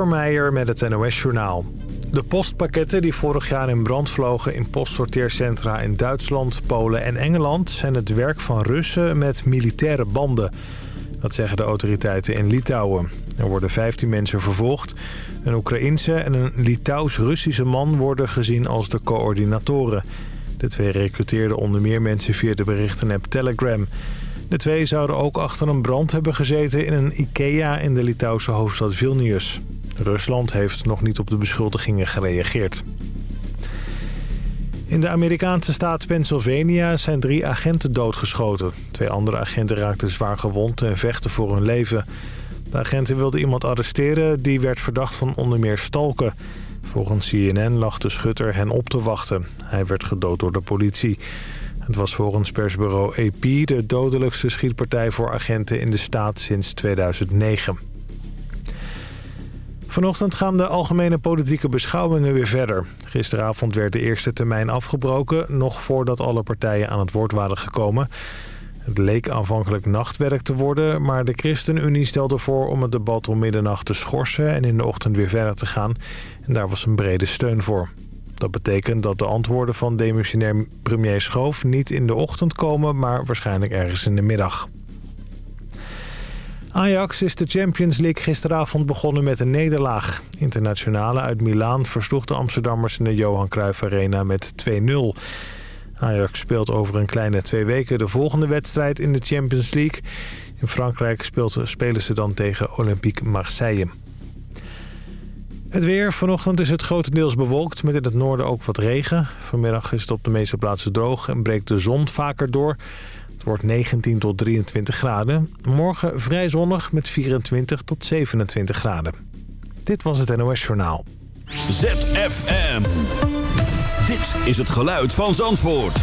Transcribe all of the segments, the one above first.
Meijer met het NOS-journaal. De postpakketten die vorig jaar in brand vlogen in postsorteercentra in Duitsland, Polen en Engeland... zijn het werk van Russen met militaire banden. Dat zeggen de autoriteiten in Litouwen. Er worden 15 mensen vervolgd. Een Oekraïense en een Litouws-Russische man worden gezien als de coördinatoren. De twee recruteerden onder meer mensen via de berichtenapp Telegram... De twee zouden ook achter een brand hebben gezeten in een IKEA in de Litouwse hoofdstad Vilnius. Rusland heeft nog niet op de beschuldigingen gereageerd. In de Amerikaanse staat Pennsylvania zijn drie agenten doodgeschoten. Twee andere agenten raakten zwaar gewond en vechten voor hun leven. De agenten wilden iemand arresteren die werd verdacht van onder meer stalken. Volgens CNN lag de schutter hen op te wachten. Hij werd gedood door de politie. Het was volgens persbureau AP de dodelijkste schietpartij voor agenten in de staat sinds 2009. Vanochtend gaan de algemene politieke beschouwingen weer verder. Gisteravond werd de eerste termijn afgebroken... nog voordat alle partijen aan het woord waren gekomen. Het leek aanvankelijk nachtwerk te worden... maar de ChristenUnie stelde voor om het debat om middernacht te schorsen... en in de ochtend weer verder te gaan. En daar was een brede steun voor. Dat betekent dat de antwoorden van demissionair premier Schoof niet in de ochtend komen... maar waarschijnlijk ergens in de middag. Ajax is de Champions League gisteravond begonnen met een nederlaag. Internationale uit Milaan versloeg de Amsterdammers in de Johan Cruijff Arena met 2-0. Ajax speelt over een kleine twee weken de volgende wedstrijd in de Champions League. In Frankrijk spelen ze dan tegen Olympique Marseille. Het weer. Vanochtend is het grotendeels bewolkt met in het noorden ook wat regen. Vanmiddag is het op de meeste plaatsen droog en breekt de zon vaker door. Het wordt 19 tot 23 graden. Morgen vrij zonnig met 24 tot 27 graden. Dit was het NOS Journaal. ZFM. Dit is het geluid van Zandvoort.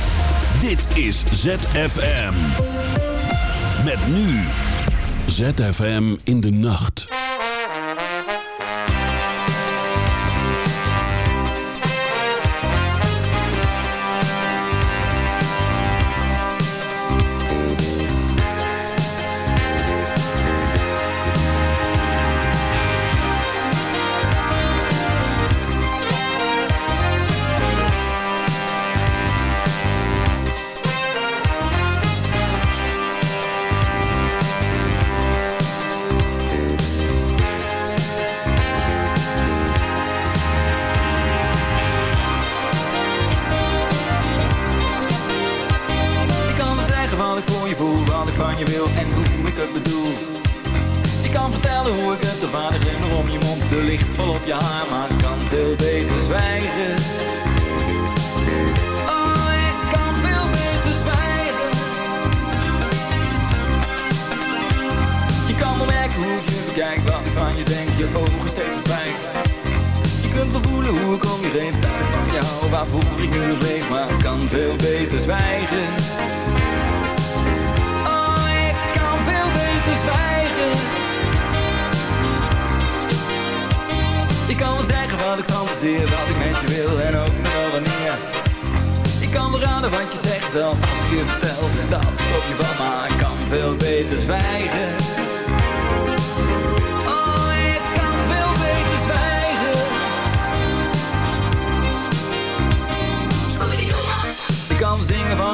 Dit is ZFM. Met nu. ZFM in de nacht.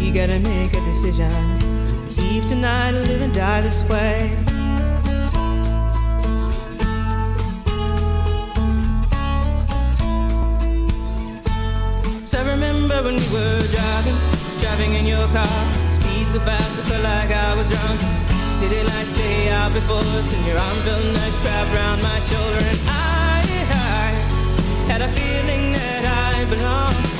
We gotta make a decision. Leave tonight or live and die this way. So remember when we were driving, driving in your car. Speed so fast, I felt like I was drunk. City lights lay out before us, and your arm felt nice wrapped around my shoulder. And I, I had a feeling that I belonged.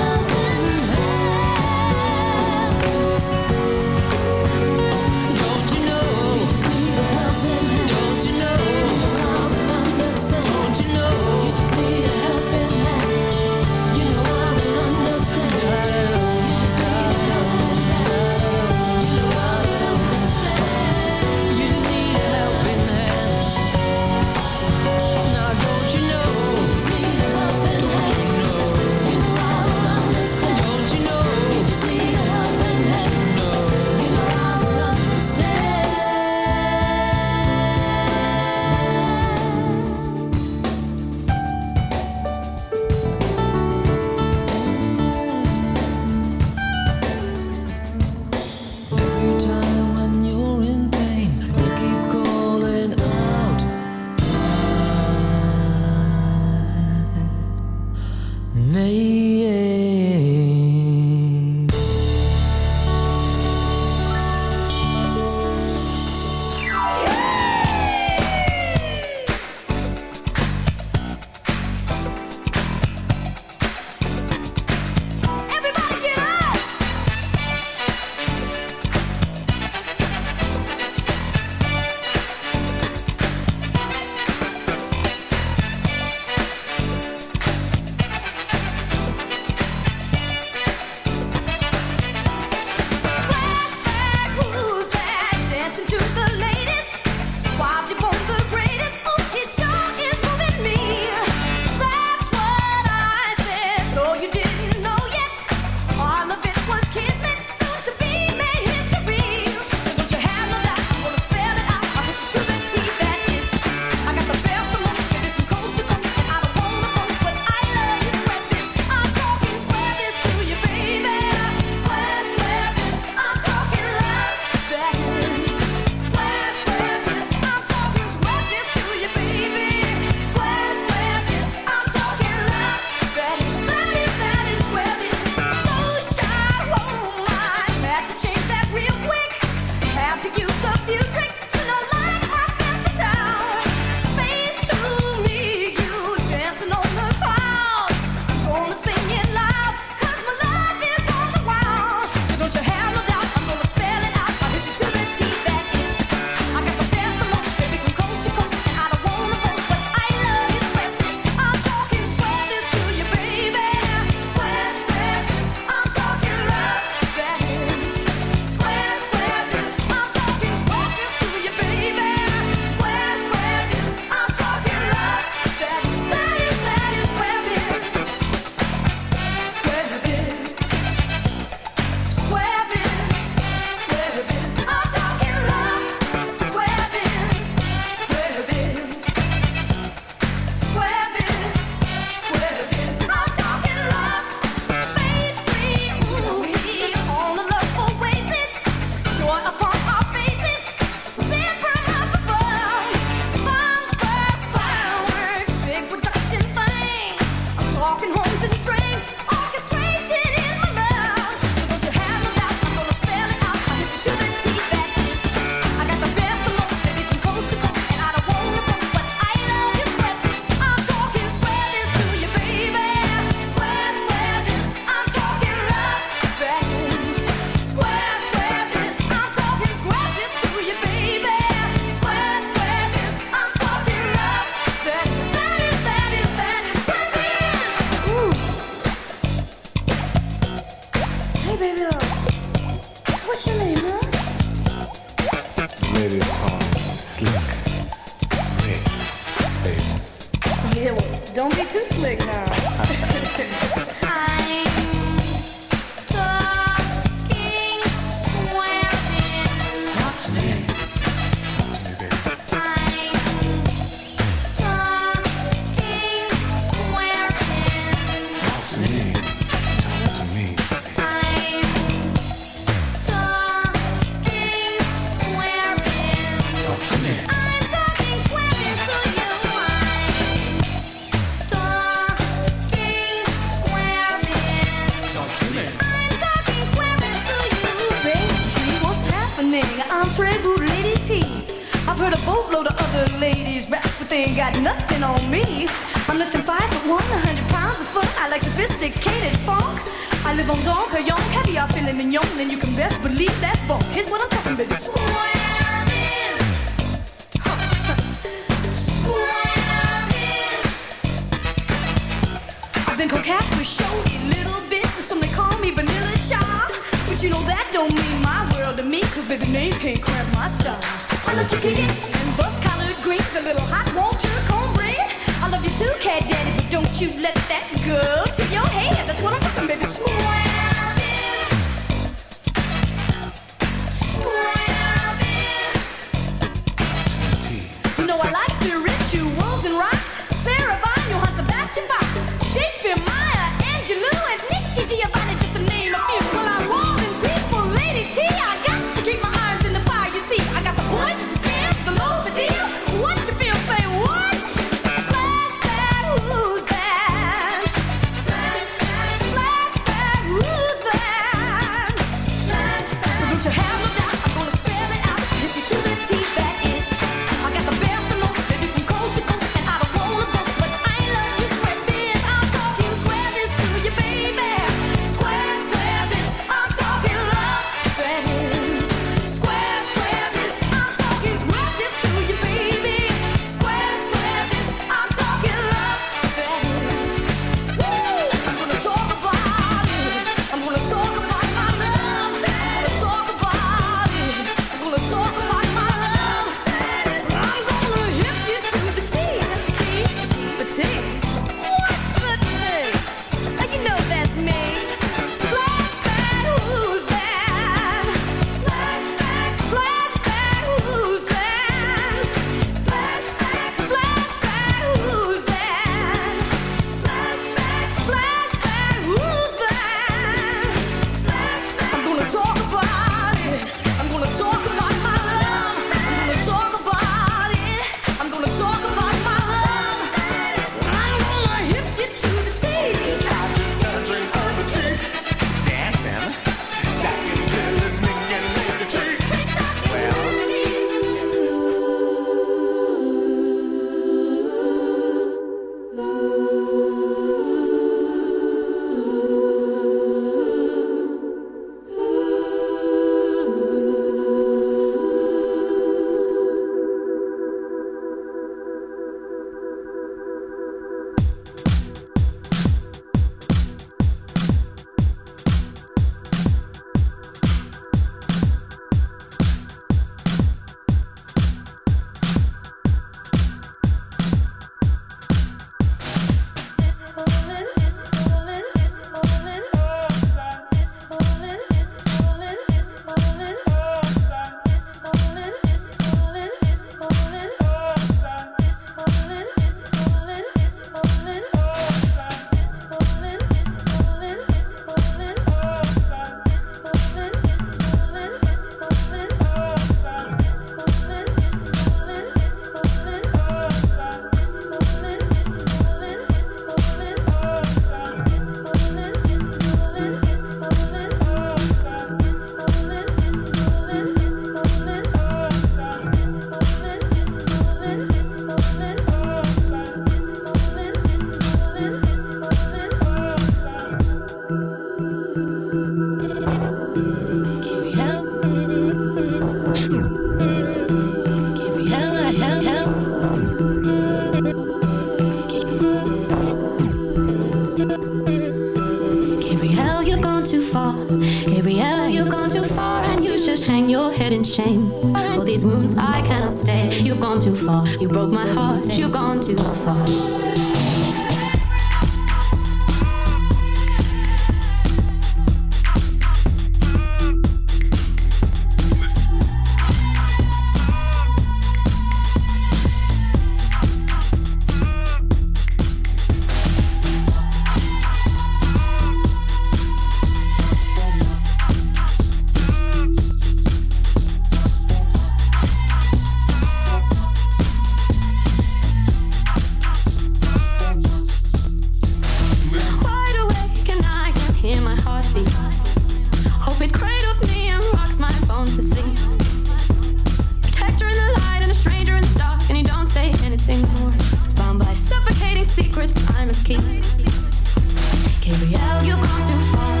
your heart